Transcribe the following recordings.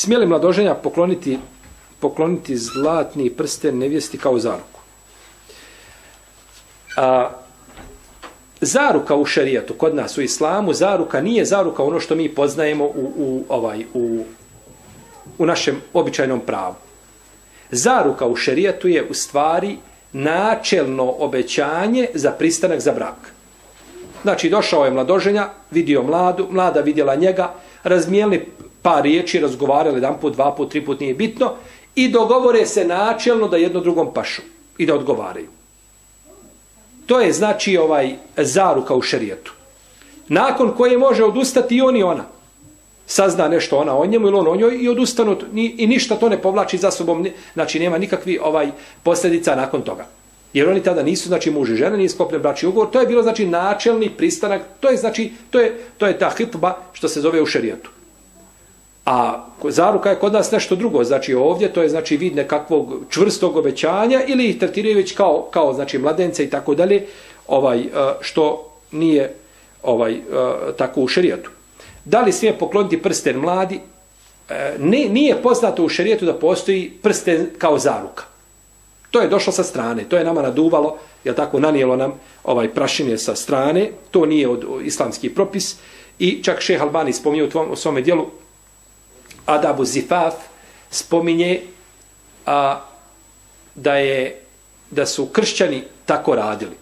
Smijeli mladoženja pokloniti, pokloniti zlatni prsten nevjesti kao zaruku? A, zaruka u šerijetu kod nas u islamu, zaruka nije zaruka ono što mi poznajemo u, u, ovaj, u, u našem običajnom pravu. Zaruka u šerijetu je u stvari načelno obećanje za pristanak za brak. Znači, došao je mladoženja, vidio mladu, mlada vidjela njega, razmijeli par riječi, razgovarali jedan put, dva put, tri put, nije bitno, i dogovore se načelno da jedno drugom pašu i da odgovaraju. To je znači ovaj zaruka u šerijetu. Nakon koje može odustati i on i ona. Sazna nešto ona o njemu ili on o njoj i odustanu i ništa to ne povlači za sobom. Znači nema nikakvi ovaj posljedica nakon toga. Jer oni tada nisu znači muž i žena, nije sklopljen bračni ugovor. To je bilo znači načelni pristanak. To je znači to je to je ta hitba što se zove u šerijetu. A zaruka je kod nas nešto drugo, znači ovdje to je znači vid nekakvog čvrstog obećanja ili ih tretiraju već kao, kao znači mladence i tako dalje, ovaj, e, što nije ovaj e, tako u šerijatu. Da li smije pokloniti prsten mladi? E, ne, nije poznato u šerijetu da postoji prsten kao zaruka. To je došlo sa strane, to je nama naduvalo, je tako nanijelo nam ovaj prašine sa strane, to nije od, od islamski propis i čak šeh Albani spominje u, tvom, u svome dijelu Adabu Zifaf spominje a, da je da su kršćani tako radili.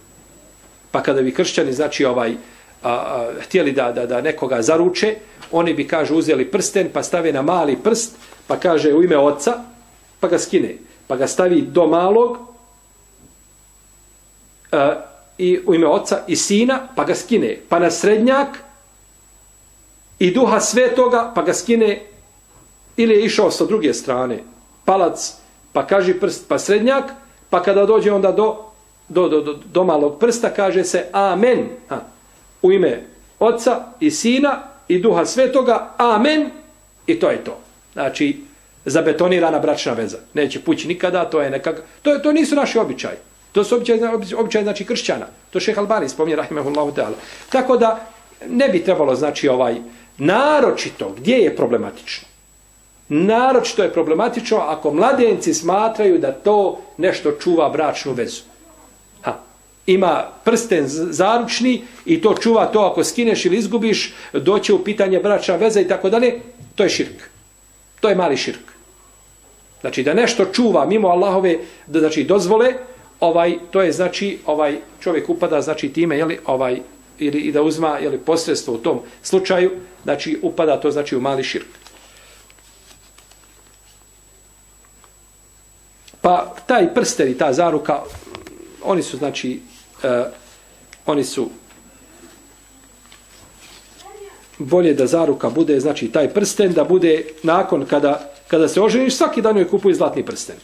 Pa kada bi kršćani, znači ovaj, a, a, htjeli da, da, da nekoga zaruče, oni bi, kaže, uzeli prsten, pa stave na mali prst, pa kaže u ime oca, pa ga skine. Pa ga stavi do malog, a, i u ime oca i sina, pa ga skine. Pa na srednjak i duha svetoga, pa ga skine ili je išao sa druge strane, palac, pa kaži prst, pa srednjak, pa kada dođe onda do, do, do, do, do malog prsta, kaže se amen, ha, u ime oca i sina i duha svetoga, amen, i to je to. Znači, zabetonirana bračna veza. Neće pući nikada, to je nekak... To, to nisu naši običaji. To su običaji, običaji znači kršćana. To šeha Albani spominje, rahimahullahu ta'ala. Tako da, ne bi trebalo, znači, ovaj, naročito, gdje je problematično? Naročito je problematično ako mladenci smatraju da to nešto čuva bračnu vezu. Ha. Ima prsten zaručni i to čuva to ako skineš ili izgubiš, doće u pitanje bračna veza i tako dalje. To je širk. To je mali širk. Znači da nešto čuva mimo Allahove da znači dozvole, ovaj to je znači ovaj čovjek upada znači time je li ovaj ili i da uzma je li posredstvo u tom slučaju, znači upada to znači u mali širk. Pa taj prsten i ta zaruka, oni su znači, uh, oni su bolje da zaruka bude, znači taj prsten da bude nakon kada, kada se oženiš, svaki dan joj kupuje zlatni prsten.